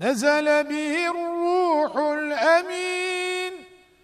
نزل به الروح الأمين.